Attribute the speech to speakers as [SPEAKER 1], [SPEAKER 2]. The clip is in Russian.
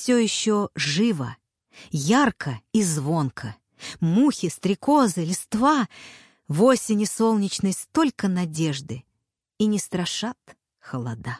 [SPEAKER 1] все еще живо, ярко и звонко. Мухи, стрекозы, листва. В осени солнечной столько надежды. И не страшат холода.